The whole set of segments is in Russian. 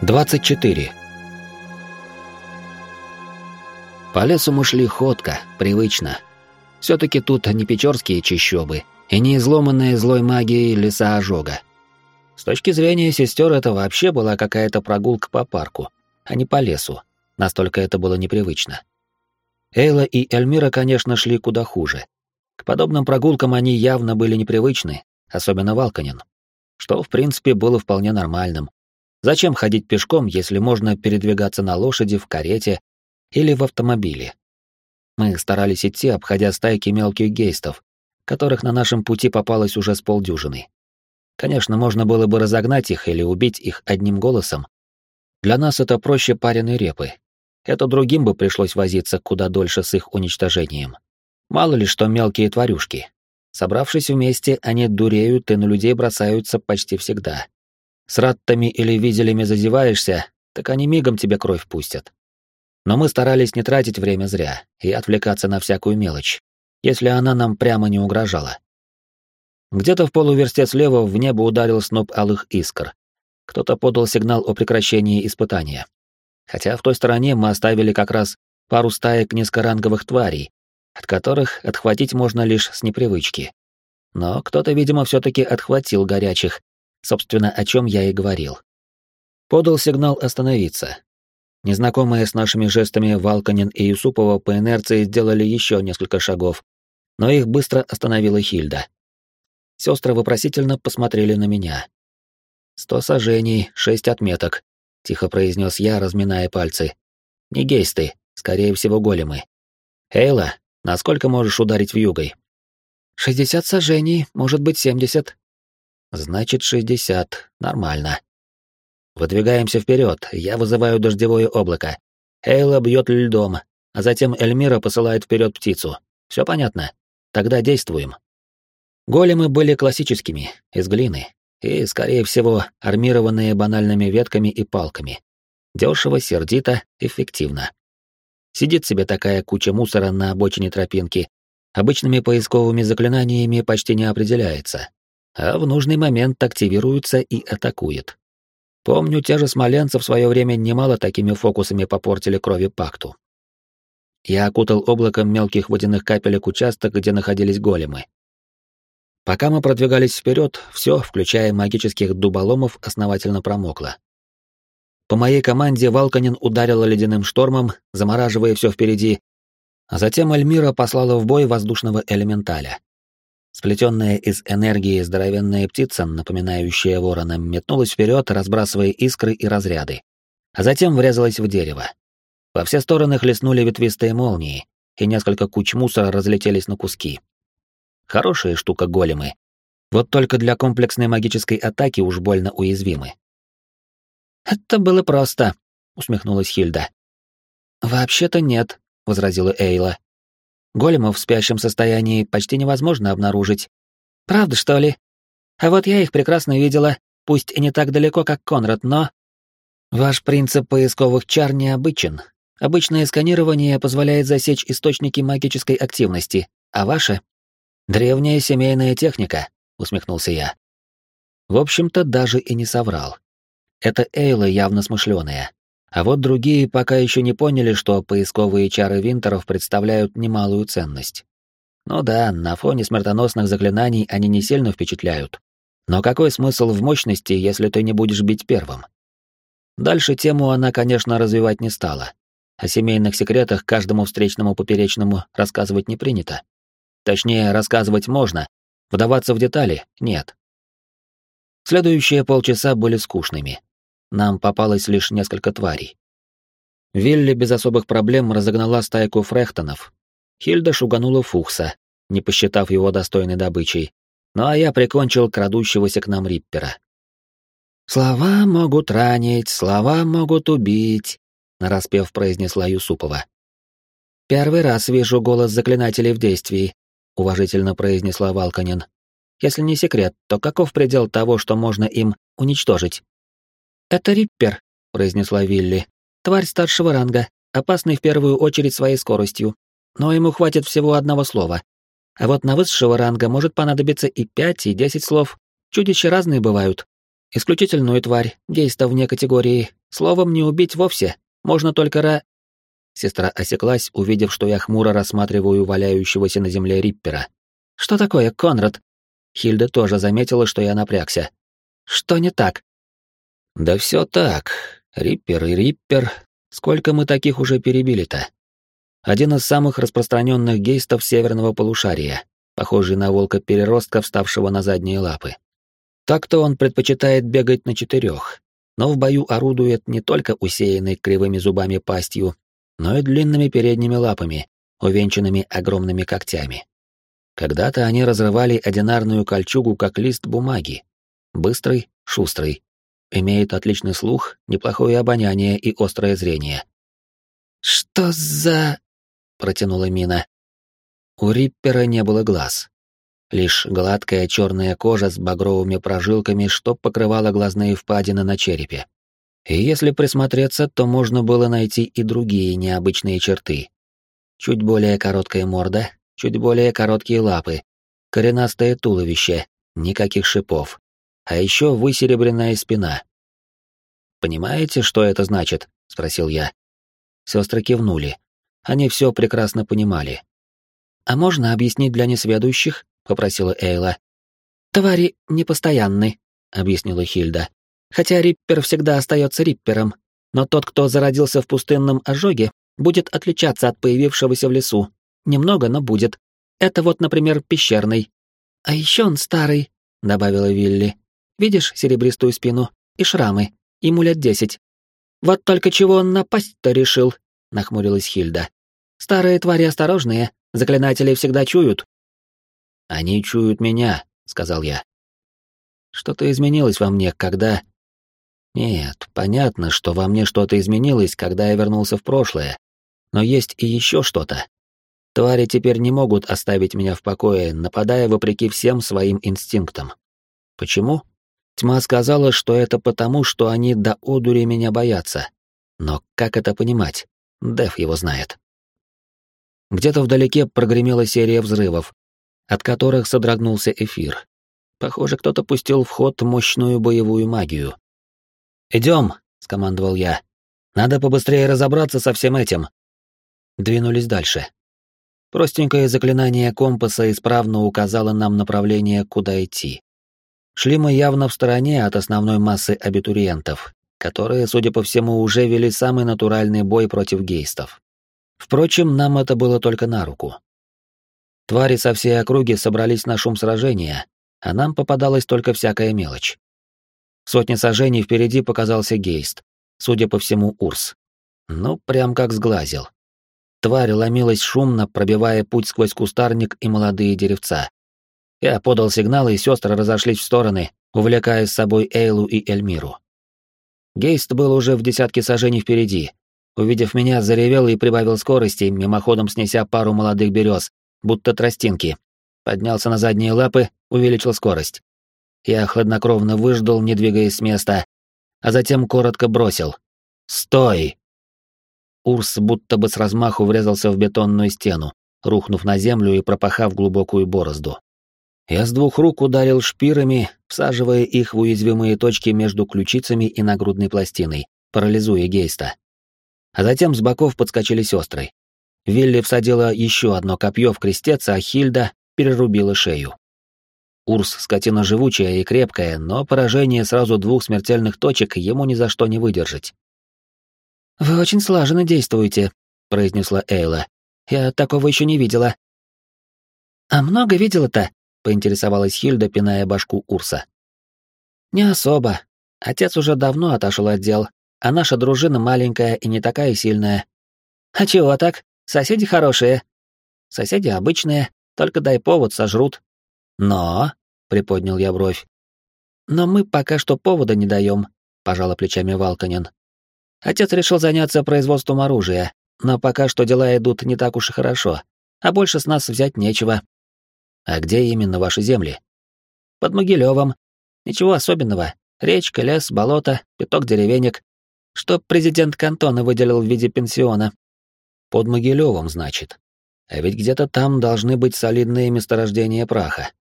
24. По лесу мы шли ходко, привычно. Все-таки тут не печорские чащобы и не изломанные злой магией леса ожога. С точки зрения сестер это вообще была какая-то прогулка по парку, а не по лесу. Настолько это было непривычно. Эйла и Эльмира, конечно, шли куда хуже. К подобным прогулкам они явно были непривычны, особенно Валканин. Что, в принципе, было вполне нормальным. Зачем ходить пешком, если можно передвигаться на лошади, в карете или в автомобиле? Мы старались идти, обходя стайки мелких гейстов, которых на нашем пути попалось уже с полдюжины. Конечно, можно было бы разогнать их или убить их одним голосом. Для нас это проще пареной репы. Это другим бы пришлось возиться куда дольше с их уничтожением. Мало ли что мелкие тварюшки. Собравшись вместе, они дуреют и на людей бросаются почти всегда. С раттами или визелями зазеваешься, так они мигом тебе кровь пустят. Но мы старались не тратить время зря и отвлекаться на всякую мелочь, если она нам прямо не угрожала. Где-то в полуверсте слева в небо ударил сноп алых искр. Кто-то подал сигнал о прекращении испытания. Хотя в той стороне мы оставили как раз пару стаек низкоранговых тварей, от которых отхватить можно лишь с непривычки. Но кто-то, видимо, все-таки отхватил горячих, собственно, о чем я и говорил. Подал сигнал остановиться. Незнакомые с нашими жестами Валканин и Юсупова по инерции сделали еще несколько шагов, но их быстро остановила Хильда. Сестры вопросительно посмотрели на меня. «Сто сажений, шесть отметок», — тихо произнес я, разминая пальцы. «Не гейсты, скорее всего, големы. Эйла, насколько можешь ударить в югой?» «Шестьдесят сажений, может быть, семьдесят». «Значит, шестьдесят. Нормально». «Выдвигаемся вперед. Я вызываю дождевое облако. Эйла бьет льдом, а затем Эльмира посылает вперед птицу. Все понятно? Тогда действуем». Големы были классическими, из глины, и, скорее всего, армированные банальными ветками и палками. Дешево, сердито, эффективно. Сидит себе такая куча мусора на обочине тропинки, обычными поисковыми заклинаниями почти не определяется, а в нужный момент активируется и атакует. Помню, те же смоленцы в свое время немало такими фокусами попортили крови пакту. Я окутал облаком мелких водяных капелек участок, где находились големы, Пока мы продвигались вперед, все, включая магических дуболомов, основательно промокло. По моей команде Валканин ударила ледяным штормом, замораживая все впереди, а затем Эльмира послала в бой воздушного элементаля. Сплетенная из энергии здоровенная птица, напоминающая ворона, метнулась вперед, разбрасывая искры и разряды, а затем врезалась в дерево. Во все стороны хлестнули ветвистые молнии, и несколько куч мусора разлетелись на куски. Хорошая штука големы. Вот только для комплексной магической атаки уж больно уязвимы. «Это было просто», — усмехнулась Хильда. «Вообще-то нет», — возразила Эйла. «Големов в спящем состоянии почти невозможно обнаружить. Правда, что ли? А вот я их прекрасно видела, пусть и не так далеко, как Конрад, но...» «Ваш принцип поисковых чар необычен. Обычное сканирование позволяет засечь источники магической активности, а ваше Древняя семейная техника, усмехнулся я. В общем-то, даже и не соврал. Это Эйла явно смышленая. А вот другие пока еще не поняли, что поисковые чары Винтеров представляют немалую ценность. Ну да, на фоне смертоносных заклинаний они не сильно впечатляют. Но какой смысл в мощности, если ты не будешь бить первым? Дальше тему она, конечно, развивать не стала. О семейных секретах каждому встречному поперечному рассказывать не принято. Точнее, рассказывать можно, вдаваться в детали — нет. Следующие полчаса были скучными. Нам попалось лишь несколько тварей. Вилли без особых проблем разогнала стайку фрехтонов. Хильда шуганула Фухса, не посчитав его достойной добычей. Ну а я прикончил крадущегося к нам Риппера. «Слова могут ранить, слова могут убить», — нараспев произнесла Юсупова. «Первый раз вижу голос заклинателей в действии уважительно произнесла Валканин. Если не секрет, то каков предел того, что можно им уничтожить? Это Риппер, произнесла Вилли. Тварь старшего ранга, опасный в первую очередь своей скоростью, но ему хватит всего одного слова. А вот на высшего ранга может понадобиться и пять, и десять слов. Чудища разные бывают. Исключительную тварь, гейста вне категории. Словом, не убить вовсе. Можно только ра... Сестра осеклась, увидев, что я хмуро рассматриваю валяющегося на земле Риппера. «Что такое, Конрад?» Хильда тоже заметила, что я напрягся. «Что не так?» «Да все так. Риппер и Риппер. Сколько мы таких уже перебили-то?» Один из самых распространенных гейстов северного полушария, похожий на волка-переростка, вставшего на задние лапы. Так-то он предпочитает бегать на четырех, но в бою орудует не только усеянной кривыми зубами пастью, но и длинными передними лапами, увенчанными огромными когтями. Когда-то они разрывали одинарную кольчугу, как лист бумаги. Быстрый, шустрый. Имеет отличный слух, неплохое обоняние и острое зрение. «Что за...» — протянула Мина. У Риппера не было глаз. Лишь гладкая черная кожа с багровыми прожилками, что покрывала глазные впадины на черепе. И если присмотреться, то можно было найти и другие необычные черты. Чуть более короткая морда, чуть более короткие лапы, коренастое туловище, никаких шипов, а еще высеребренная спина. «Понимаете, что это значит?» — спросил я. Сестры кивнули. Они все прекрасно понимали. «А можно объяснить для несведущих?» — попросила Эйла. «Твари непостоянны», — объяснила Хильда. Хотя Риппер всегда остается Риппером, но тот, кто зародился в пустынном ожоге, будет отличаться от появившегося в лесу. Немного, но будет. Это вот, например, пещерный. А еще он старый, добавила Вилли. Видишь серебристую спину и шрамы? Ему лет десять. Вот только чего он напасть-то решил, нахмурилась Хильда. Старые твари осторожные, заклинатели всегда чуют. Они чуют меня, сказал я. Что-то изменилось во мне, когда нет, понятно, что во мне что-то изменилось, когда я вернулся в прошлое. Но есть и еще что-то. Твари теперь не могут оставить меня в покое, нападая вопреки всем своим инстинктам. Почему? Тьма сказала, что это потому, что они до одури меня боятся. Но как это понимать? Дев его знает. Где-то вдалеке прогремела серия взрывов, от которых содрогнулся эфир. Похоже, кто-то пустил в ход мощную боевую магию. «Идем», — скомандовал я. «Надо побыстрее разобраться со всем этим». Двинулись дальше. Простенькое заклинание компаса исправно указало нам направление, куда идти. Шли мы явно в стороне от основной массы абитуриентов, которые, судя по всему, уже вели самый натуральный бой против гейстов. Впрочем, нам это было только на руку. Твари со всей округи собрались на шум сражения, а нам попадалась только всякая мелочь. Сотни сажений впереди показался Гейст, судя по всему, Урс. Ну, прям как сглазил. Тварь ломилась шумно, пробивая путь сквозь кустарник и молодые деревца. Я подал сигнал, и сестры разошлись в стороны, увлекая с собой Эйлу и Эльмиру. Гейст был уже в десятке сажений впереди. Увидев меня, заревел и прибавил скорости, мимоходом снеся пару молодых берез, будто тростинки. Поднялся на задние лапы, увеличил скорость. Я хладнокровно выждал, не двигаясь с места, а затем коротко бросил. «Стой!» Урс будто бы с размаху врезался в бетонную стену, рухнув на землю и пропахав глубокую борозду. Я с двух рук ударил шпирами, всаживая их в уязвимые точки между ключицами и нагрудной пластиной, парализуя Гейста. А затем с боков подскочили сестры. Вилли всадила еще одно копье в крестец, а Хильда перерубила шею. Урс — скотина живучая и крепкая, но поражение сразу двух смертельных точек ему ни за что не выдержать. «Вы очень слаженно действуете», — произнесла Эйла. «Я такого еще не видела». «А много видела-то?» — поинтересовалась Хильда, пиная башку Урса. «Не особо. Отец уже давно отошел от дел, а наша дружина маленькая и не такая сильная». «А чего так? Соседи хорошие». «Соседи обычные, только дай повод, сожрут». «Но...» — приподнял я бровь. «Но мы пока что повода не даем», — пожала плечами Валтанин. «Отец решил заняться производством оружия, но пока что дела идут не так уж и хорошо, а больше с нас взять нечего». «А где именно ваши земли?» «Под Могилевом. Ничего особенного. Речка, лес, болото, пяток деревенек. Что президент кантона выделил в виде пенсиона». «Под Могилевом, значит. А ведь где-то там должны быть солидные месторождения праха.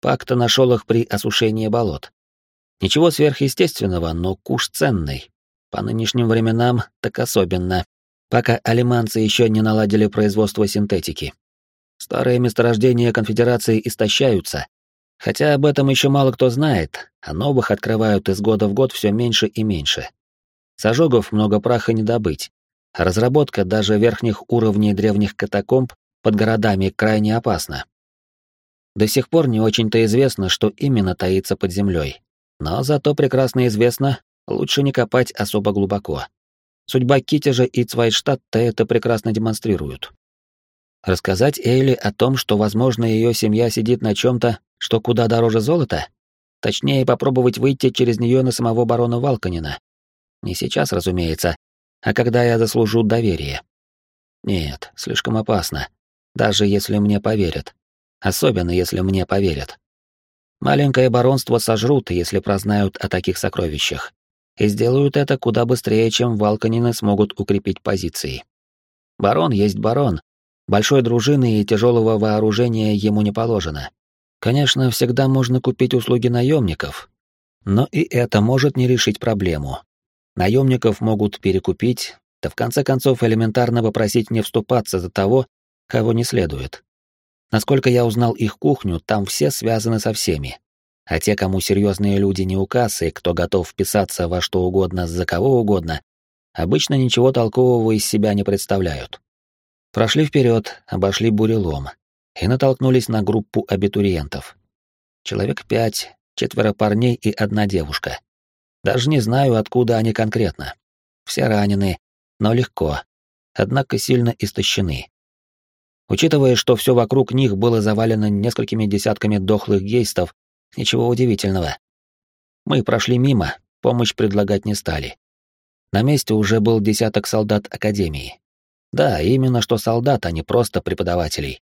Пакта нашел их при осушении болот. Ничего сверхъестественного, но куш ценный. По нынешним временам так особенно, пока алиманцы еще не наладили производство синтетики. Старые месторождения конфедерации истощаются, хотя об этом еще мало кто знает, а новых открывают из года в год все меньше и меньше. С ожогов много праха не добыть, разработка даже верхних уровней древних катакомб под городами крайне опасна. До сих пор не очень-то известно, что именно таится под землей, но зато прекрасно известно, лучше не копать особо глубоко. Судьба Китежа и Цвайштадта это прекрасно демонстрируют. Рассказать Эйли о том, что, возможно, ее семья сидит на чем-то, что куда дороже золота? Точнее, попробовать выйти через нее на самого барона Валканина. Не сейчас, разумеется, а когда я заслужу доверие. Нет, слишком опасно. Даже если мне поверят. Особенно, если мне поверят. Маленькое баронство сожрут, если прознают о таких сокровищах. И сделают это куда быстрее, чем валканины смогут укрепить позиции. Барон есть барон. Большой дружины и тяжелого вооружения ему не положено. Конечно, всегда можно купить услуги наемников, но и это может не решить проблему. Наемников могут перекупить, да в конце концов элементарно попросить не вступаться за того, кого не следует. Насколько я узнал их кухню, там все связаны со всеми. А те, кому серьезные люди не указ и кто готов вписаться во что угодно за кого угодно, обычно ничего толкового из себя не представляют. Прошли вперед, обошли бурелом и натолкнулись на группу абитуриентов. Человек пять, четверо парней и одна девушка. Даже не знаю, откуда они конкретно. Все ранены, но легко, однако сильно истощены. Учитывая, что все вокруг них было завалено несколькими десятками дохлых гейстов, ничего удивительного. Мы прошли мимо, помощь предлагать не стали. На месте уже был десяток солдат Академии. Да, именно что солдат, а не просто преподавателей.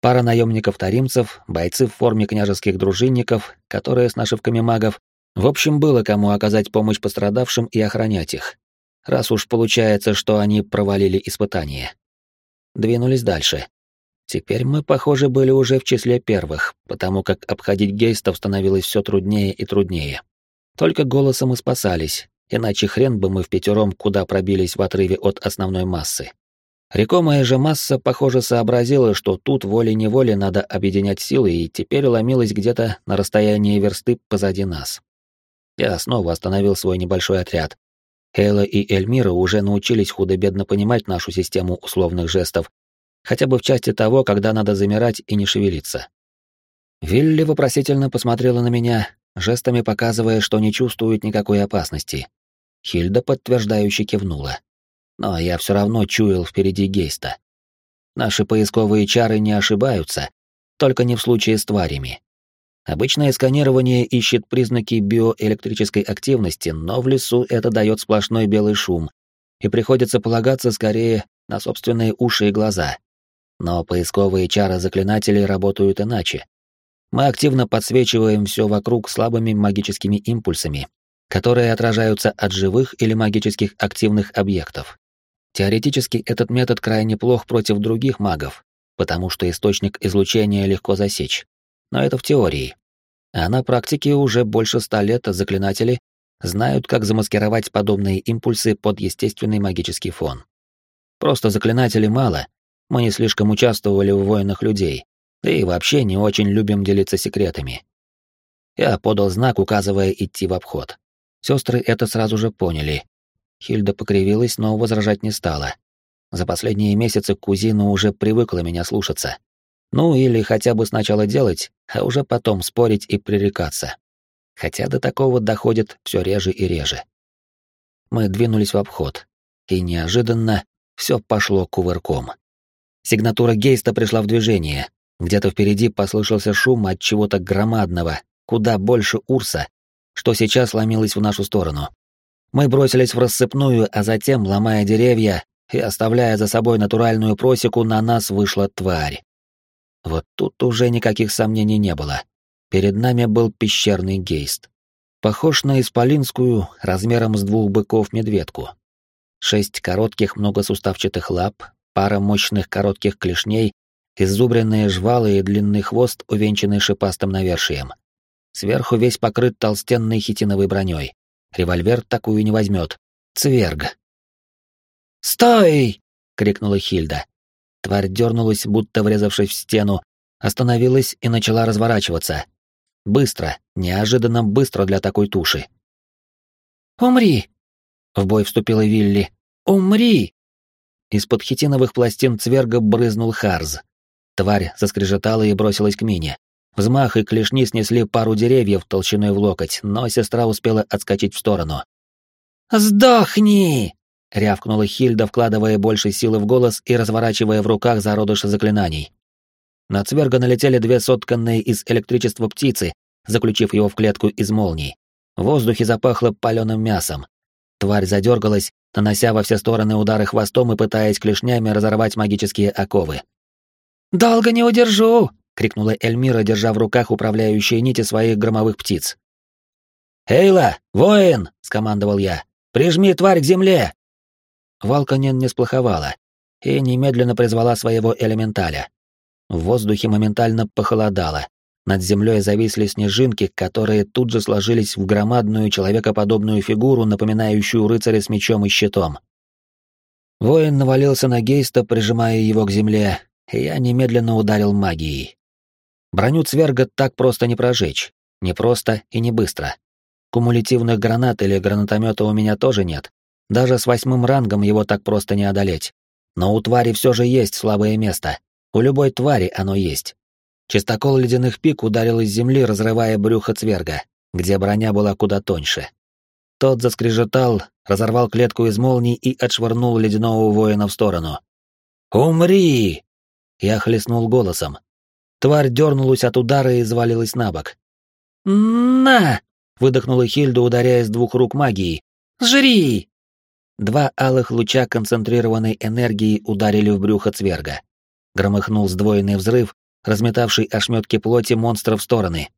Пара наемников-таримцев, бойцы в форме княжеских дружинников, которые с нашивками магов. В общем, было кому оказать помощь пострадавшим и охранять их. Раз уж получается, что они провалили испытание. Двинулись дальше. Теперь мы, похоже, были уже в числе первых, потому как обходить гейстов становилось все труднее и труднее. Только голосом и спасались, иначе хрен бы мы в пятером куда пробились в отрыве от основной массы. Рекомая же масса, похоже, сообразила, что тут волей-неволей надо объединять силы, и теперь ломилась где-то на расстоянии версты позади нас. Я снова остановил свой небольшой отряд. Хейла и Эльмира уже научились худо-бедно понимать нашу систему условных жестов хотя бы в части того, когда надо замирать и не шевелиться. Вилли вопросительно посмотрела на меня, жестами показывая, что не чувствует никакой опасности. Хильда подтверждающе кивнула. Но я все равно чуял впереди Гейста. Наши поисковые чары не ошибаются, только не в случае с тварями. Обычное сканирование ищет признаки биоэлектрической активности, но в лесу это дает сплошной белый шум, и приходится полагаться скорее на собственные уши и глаза. Но поисковые чары заклинателей работают иначе. Мы активно подсвечиваем все вокруг слабыми магическими импульсами, которые отражаются от живых или магических активных объектов. Теоретически этот метод крайне плох против других магов, потому что источник излучения легко засечь. Но это в теории. А на практике уже больше ста лет заклинатели знают, как замаскировать подобные импульсы под естественный магический фон. Просто заклинателей мало, мы не слишком участвовали в войнах людей, да и вообще не очень любим делиться секретами. Я подал знак, указывая идти в обход. Сестры это сразу же поняли. Хильда покривилась, но возражать не стала. За последние месяцы кузина уже привыкла меня слушаться. Ну или хотя бы сначала делать, а уже потом спорить и пререкаться. Хотя до такого доходит все реже и реже. Мы двинулись в обход, и неожиданно все пошло кувырком. Сигнатура Гейста пришла в движение. Где-то впереди послышался шум от чего-то громадного, куда больше Урса, что сейчас ломилось в нашу сторону. Мы бросились в рассыпную, а затем, ломая деревья и оставляя за собой натуральную просеку, на нас вышла тварь. Вот тут уже никаких сомнений не было. Перед нами был пещерный гейст. Похож на исполинскую, размером с двух быков медведку. Шесть коротких многосуставчатых лап, пара мощных коротких клешней, иззубренные жвалы и длинный хвост, увенчанный шипастым навершием. Сверху весь покрыт толстенной хитиновой броней. Револьвер такую не возьмет. Цверг. «Стой!» — крикнула Хильда. Тварь дернулась, будто врезавшись в стену, остановилась и начала разворачиваться. Быстро, неожиданно быстро для такой туши. «Умри!» — в бой вступила Вилли. «Умри!» Из-под хитиновых пластин цверга брызнул Харз. Тварь заскрежетала и бросилась к мине. Взмах и клешни снесли пару деревьев толщиной в локоть, но сестра успела отскочить в сторону. «Сдохни!» — рявкнула Хильда, вкладывая больше силы в голос и разворачивая в руках зародыши заклинаний. На цверга налетели две сотканные из электричества птицы, заключив его в клетку из молний. В воздухе запахло паленым мясом. Тварь задергалась, нанося во все стороны удары хвостом и пытаясь клешнями разорвать магические оковы. «Долго не удержу!» — крикнула Эльмира, держа в руках управляющие нити своих громовых птиц. «Эйла, воин!» — скомандовал я. «Прижми тварь к земле!» Валканин не сплоховала и немедленно призвала своего элементаля. В воздухе моментально похолодало. Над землей зависли снежинки, которые тут же сложились в громадную человекоподобную фигуру, напоминающую рыцаря с мечом и щитом. Воин навалился на Гейста, прижимая его к земле, и я немедленно ударил магией. Броню Цверга так просто не прожечь. Не просто и не быстро. Кумулятивных гранат или гранатомета у меня тоже нет. Даже с восьмым рангом его так просто не одолеть. Но у твари все же есть слабое место. У любой твари оно есть. Чистокол ледяных пик ударил из земли, разрывая брюхо Цверга, где броня была куда тоньше. Тот заскрежетал, разорвал клетку из молний и отшвырнул ледяного воина в сторону. «Умри!» Я хлестнул голосом, Тварь дернулась от удара и завалилась на бок. «На!» — выдохнула Хильда, ударяя с двух рук магией. «Жри!» Два алых луча концентрированной энергии ударили в брюхо цверга. Громыхнул сдвоенный взрыв, разметавший ошметки плоти монстра в стороны.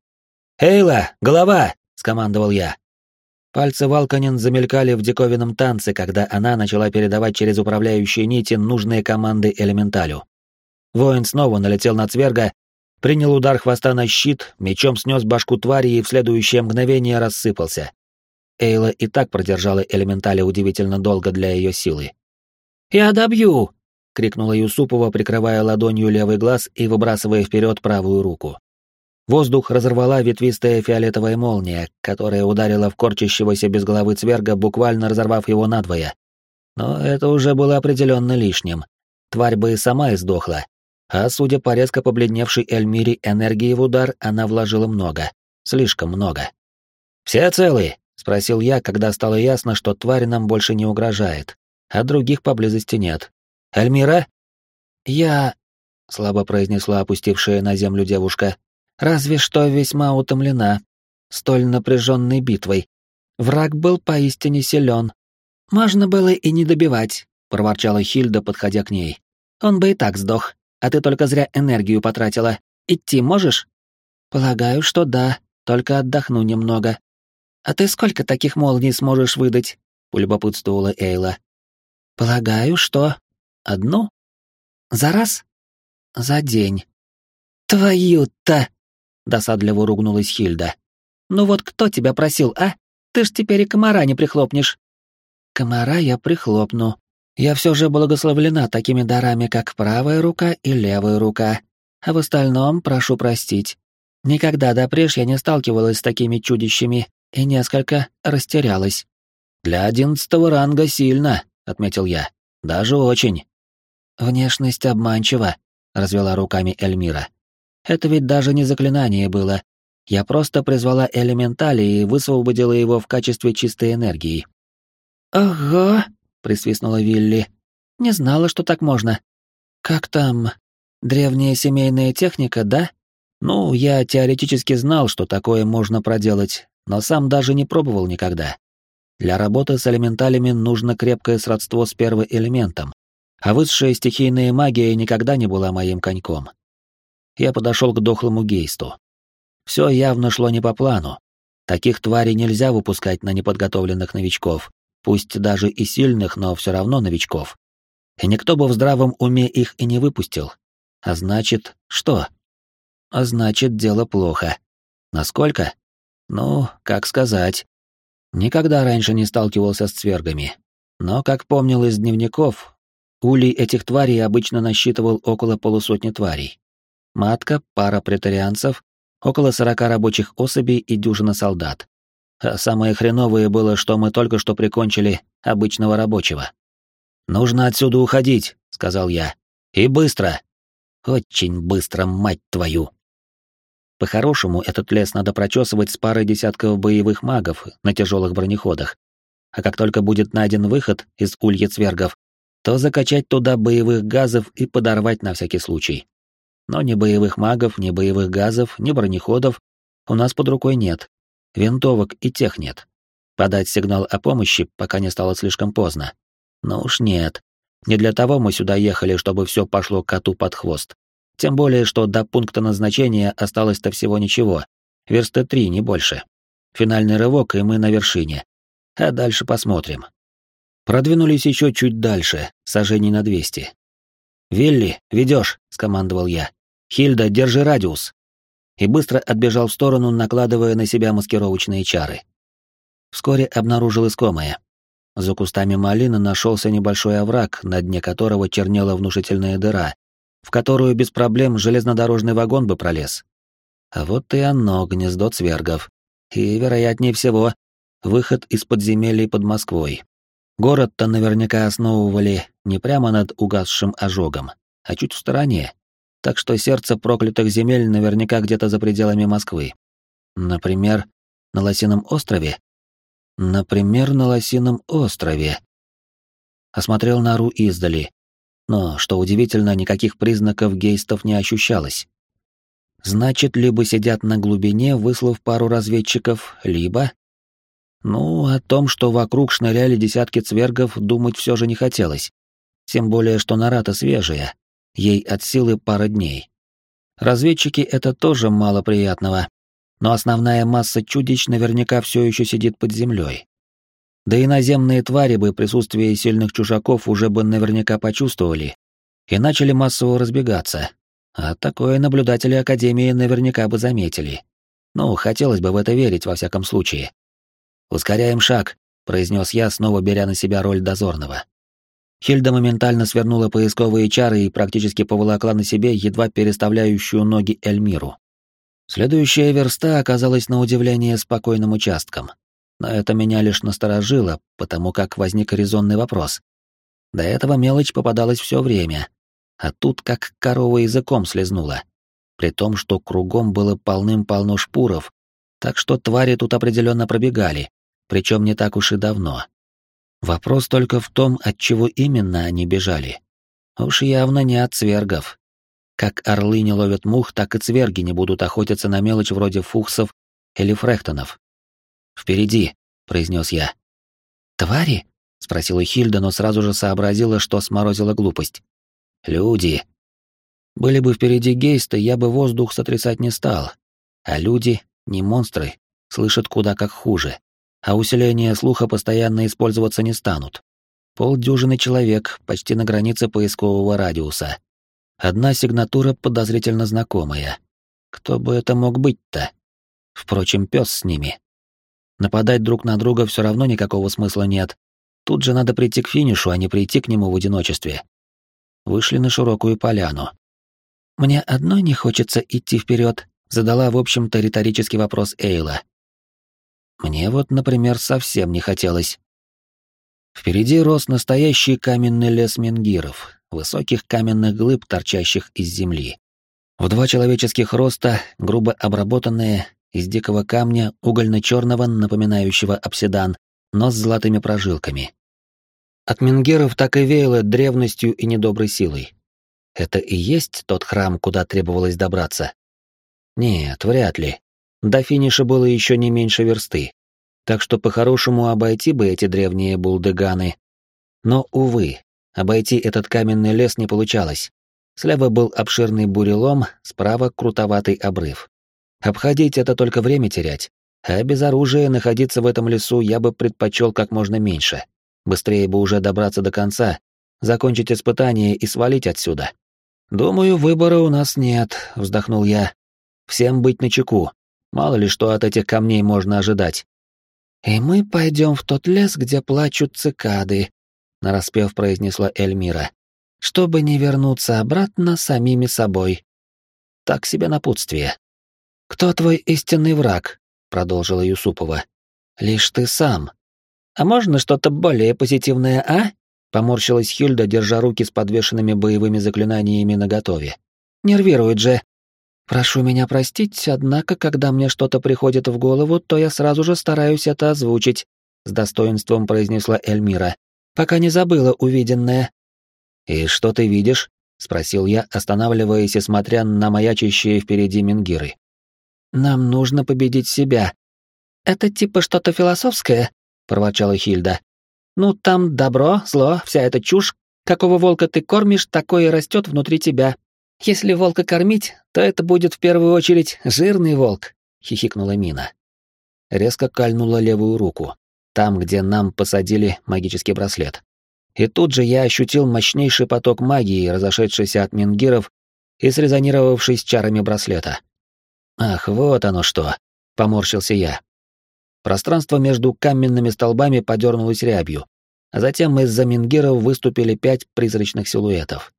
«Эйла, голова!» — скомандовал я. Пальцы Валканин замелькали в диковинном танце, когда она начала передавать через управляющие нити нужные команды элементалю. Воин снова налетел на цверга, принял удар хвоста на щит, мечом снес башку твари и в следующее мгновение рассыпался. Эйла и так продержала элементали удивительно долго для ее силы. «Я добью!» — крикнула Юсупова, прикрывая ладонью левый глаз и выбрасывая вперед правую руку. Воздух разорвала ветвистая фиолетовая молния, которая ударила в корчащегося без головы цверга, буквально разорвав его надвое. Но это уже было определенно лишним. Тварь бы и сама издохла, а судя по резко побледневшей Эльмире энергии в удар, она вложила много. Слишком много. «Все целы?» — спросил я, когда стало ясно, что тварь нам больше не угрожает, а других поблизости нет. «Эльмира?» «Я...» — слабо произнесла опустившая на землю девушка. «Разве что весьма утомлена. Столь напряженной битвой. Враг был поистине силен. Можно было и не добивать», — проворчала Хильда, подходя к ней. «Он бы и так сдох а ты только зря энергию потратила. Идти можешь? Полагаю, что да, только отдохну немного. А ты сколько таких молний сможешь выдать? Полюбопытствовала Эйла. Полагаю, что одну? За раз? За день. Твою-то! Досадливо ругнулась Хильда. Ну вот кто тебя просил, а? Ты ж теперь и комара не прихлопнешь. Комара я прихлопну, я все же благословлена такими дарами, как правая рука и левая рука, а в остальном прошу простить. Никогда допреж я не сталкивалась с такими чудищами и несколько растерялась. «Для одиннадцатого ранга сильно», — отметил я. «Даже очень». «Внешность обманчива», — развела руками Эльмира. «Это ведь даже не заклинание было. Я просто призвала элементали и высвободила его в качестве чистой энергии». «Ага», присвистнула Вилли. Не знала, что так можно. Как там? Древняя семейная техника, да? Ну, я теоретически знал, что такое можно проделать, но сам даже не пробовал никогда. Для работы с элементалями нужно крепкое сродство с первоэлементом, а высшая стихийная магия никогда не была моим коньком. Я подошел к дохлому гейсту. Все явно шло не по плану. Таких тварей нельзя выпускать на неподготовленных новичков, пусть даже и сильных, но все равно новичков. И никто бы в здравом уме их и не выпустил. А значит, что? А значит, дело плохо. Насколько? Ну, как сказать. Никогда раньше не сталкивался с цвергами. Но, как помнил из дневников, улей этих тварей обычно насчитывал около полусотни тварей. Матка, пара претарианцев, около сорока рабочих особей и дюжина солдат. А самое хреновое было, что мы только что прикончили обычного рабочего. «Нужно отсюда уходить», — сказал я. «И быстро!» «Очень быстро, мать твою!» По-хорошему, этот лес надо прочесывать с парой десятков боевых магов на тяжелых бронеходах. А как только будет найден выход из улья цвергов, то закачать туда боевых газов и подорвать на всякий случай. Но ни боевых магов, ни боевых газов, ни бронеходов у нас под рукой нет. Винтовок и тех нет. Подать сигнал о помощи, пока не стало слишком поздно. Но уж нет. Не для того мы сюда ехали, чтобы все пошло коту под хвост. Тем более, что до пункта назначения осталось-то всего ничего. Версты три, не больше. Финальный рывок, и мы на вершине. А дальше посмотрим. Продвинулись еще чуть дальше, сожжений на 200. «Вилли, ведешь», — скомандовал я. «Хильда, держи радиус». И быстро отбежал в сторону, накладывая на себя маскировочные чары. Вскоре обнаружил искомое. За кустами малины нашелся небольшой овраг, на дне которого чернела внушительная дыра, в которую без проблем железнодорожный вагон бы пролез. А вот и оно, гнездо цвергов. И, вероятнее всего, выход из подземелий под Москвой. Город-то наверняка основывали не прямо над угасшим ожогом, а чуть в стороне. Так что сердце проклятых земель наверняка где-то за пределами Москвы. Например, на Лосином острове? Например, на Лосином острове. Осмотрел нору издали, но, что удивительно, никаких признаков гейстов не ощущалось. Значит, либо сидят на глубине, выслав пару разведчиков, либо... Ну, о том, что вокруг шныряли десятки цвергов, думать все же не хотелось. Тем более, что нора-то свежая, ей от силы пара дней. Разведчики — это тоже мало приятного, но основная масса чудищ наверняка все еще сидит под землей. Да и наземные твари бы присутствие сильных чужаков уже бы наверняка почувствовали и начали массово разбегаться. А такое наблюдатели Академии наверняка бы заметили. Ну, хотелось бы в это верить во всяком случае. «Ускоряем шаг», — произнес я, снова беря на себя роль дозорного. Хильда моментально свернула поисковые чары и практически поволокла на себе едва переставляющую ноги Эльмиру. Следующая верста оказалась на удивление спокойным участком — но это меня лишь насторожило, потому как возник резонный вопрос. До этого мелочь попадалась все время, а тут как корова языком слезнула. При том, что кругом было полным-полно шпуров, так что твари тут определенно пробегали, причем не так уж и давно. Вопрос только в том, от чего именно они бежали. Уж явно не от цвергов. Как орлы не ловят мух, так и цверги не будут охотиться на мелочь вроде фухсов или фрехтонов. «Впереди», — произнес я. «Твари?» — спросила Хильда, но сразу же сообразила, что сморозила глупость. «Люди». Были бы впереди гейсты, я бы воздух сотрясать не стал. А люди, не монстры, слышат куда как хуже. А усиление слуха постоянно использоваться не станут. Полдюжины человек, почти на границе поискового радиуса. Одна сигнатура подозрительно знакомая. Кто бы это мог быть-то? Впрочем, пес с ними. Нападать друг на друга все равно никакого смысла нет. Тут же надо прийти к финишу, а не прийти к нему в одиночестве. Вышли на широкую поляну. «Мне одной не хочется идти вперед», — задала, в общем-то, риторический вопрос Эйла. Мне вот, например, совсем не хотелось. Впереди рос настоящий каменный лес менгиров, высоких каменных глыб, торчащих из земли. В два человеческих роста, грубо обработанные, из дикого камня, угольно-черного, напоминающего обсидан, но с золотыми прожилками. От менгеров так и веяло древностью и недоброй силой. Это и есть тот храм, куда требовалось добраться? Нет, вряд ли. До финиша было еще не меньше версты. Так что по-хорошему обойти бы эти древние булдыганы. Но, увы, обойти этот каменный лес не получалось. Слева был обширный бурелом, справа крутоватый обрыв. Обходить это только время терять. А без оружия находиться в этом лесу я бы предпочел как можно меньше. Быстрее бы уже добраться до конца, закончить испытание и свалить отсюда. «Думаю, выбора у нас нет», — вздохнул я. «Всем быть начеку. Мало ли что от этих камней можно ожидать. «И мы пойдем в тот лес, где плачут цикады», — нараспев произнесла Эльмира, «чтобы не вернуться обратно самими собой». Так себе напутствие. «Кто твой истинный враг?» — продолжила Юсупова. «Лишь ты сам». «А можно что-то более позитивное, а?» — поморщилась Хильда, держа руки с подвешенными боевыми заклинаниями наготове. «Нервирует же». «Прошу меня простить, однако, когда мне что-то приходит в голову, то я сразу же стараюсь это озвучить», — с достоинством произнесла Эльмира, «пока не забыла увиденное». «И что ты видишь?» — спросил я, останавливаясь и смотря на маячащие впереди мингиры. «Нам нужно победить себя». «Это типа что-то философское?» — проворчала Хильда. «Ну, там добро, зло, вся эта чушь. Какого волка ты кормишь, такое и растет внутри тебя. Если волка кормить, то это будет в первую очередь жирный волк, хихикнула Мина. Резко кальнула левую руку, там, где нам посадили магический браслет. И тут же я ощутил мощнейший поток магии, разошедшийся от мингиров и срезонировавший с чарами браслета. Ах, вот оно что, поморщился я. Пространство между каменными столбами подернулось рябью, а затем из-за мингиров выступили пять призрачных силуэтов.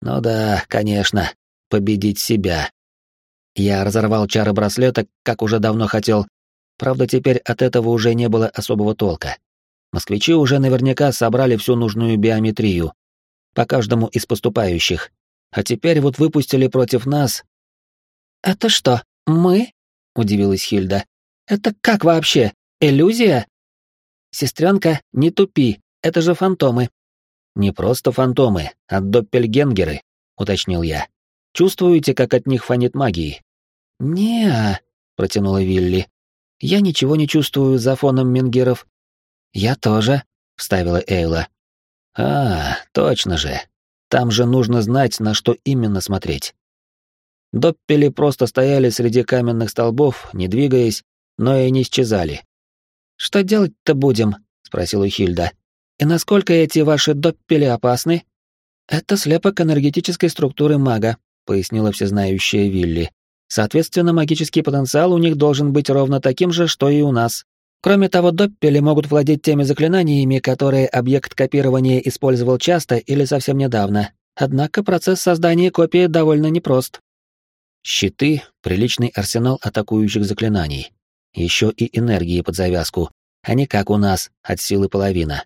Ну да, конечно, победить себя. Я разорвал чары браслета, как уже давно хотел. Правда, теперь от этого уже не было особого толка. Москвичи уже наверняка собрали всю нужную биометрию по каждому из поступающих. А теперь вот выпустили против нас. «Это что, мы?» — удивилась Хильда. «Это как вообще? Иллюзия?» «Сестренка, не тупи, это же фантомы. «Не просто фантомы, а доппельгенгеры», — уточнил я. «Чувствуете, как от них фонит магии?» «Не-а», протянула Вилли. «Я ничего не чувствую за фоном мингеров». «Я тоже», — вставила Эйла. «А, точно же. Там же нужно знать, на что именно смотреть». Доппели просто стояли среди каменных столбов, не двигаясь, но и не исчезали. «Что делать-то будем?» — спросила Хильда. И насколько эти ваши доппели опасны? Это слепок энергетической структуры мага, пояснила всезнающая Вилли. Соответственно, магический потенциал у них должен быть ровно таким же, что и у нас. Кроме того, доппели могут владеть теми заклинаниями, которые объект копирования использовал часто или совсем недавно. Однако процесс создания копии довольно непрост. Щиты — приличный арсенал атакующих заклинаний. Еще и энергии под завязку, а не как у нас, от силы половина.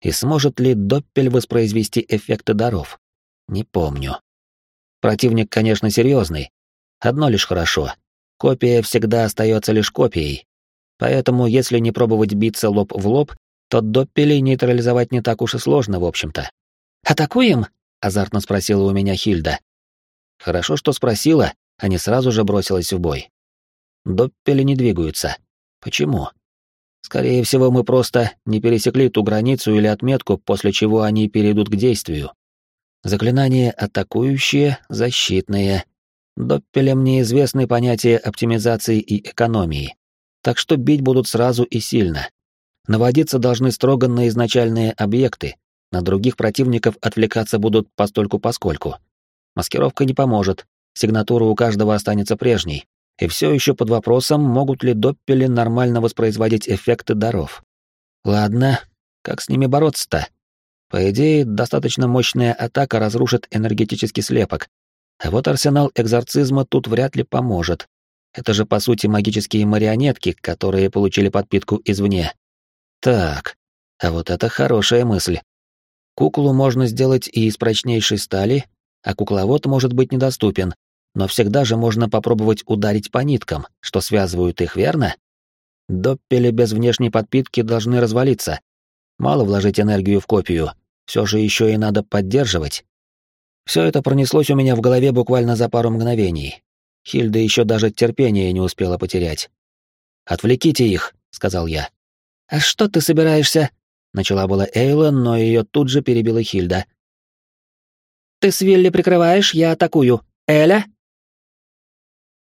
И сможет ли Доппель воспроизвести эффекты даров? Не помню. Противник, конечно, серьезный. Одно лишь хорошо. Копия всегда остается лишь копией. Поэтому, если не пробовать биться лоб в лоб, то Доппелей нейтрализовать не так уж и сложно, в общем-то. «Атакуем?» — азартно спросила у меня Хильда. Хорошо, что спросила, а не сразу же бросилась в бой. Доппели не двигаются. Почему? Скорее всего, мы просто не пересекли ту границу или отметку, после чего они перейдут к действию. Заклинания атакующие, защитные. Доппелям неизвестны понятия оптимизации и экономии. Так что бить будут сразу и сильно. Наводиться должны строго на изначальные объекты, на других противников отвлекаться будут постольку-поскольку. Маскировка не поможет, сигнатура у каждого останется прежней, и все еще под вопросом, могут ли доппели нормально воспроизводить эффекты даров. Ладно, как с ними бороться-то? По идее, достаточно мощная атака разрушит энергетический слепок. А вот арсенал экзорцизма тут вряд ли поможет. Это же, по сути, магические марионетки, которые получили подпитку извне. Так, а вот это хорошая мысль. Куклу можно сделать и из прочнейшей стали, а кукловод может быть недоступен, но всегда же можно попробовать ударить по ниткам, что связывают их, верно? Доппели без внешней подпитки должны развалиться. Мало вложить энергию в копию, все же еще и надо поддерживать. Все это пронеслось у меня в голове буквально за пару мгновений. Хильда еще даже терпения не успела потерять. «Отвлеките их», — сказал я. «А что ты собираешься?» — начала была Эйла, но ее тут же перебила Хильда. «Ты с Вилли прикрываешь, я атакую. Эля?»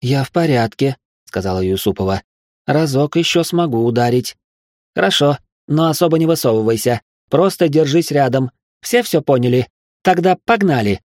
«Я в порядке», — сказала Юсупова. «Разок еще смогу ударить». «Хорошо, но особо не высовывайся. Просто держись рядом. Все все поняли? Тогда погнали!»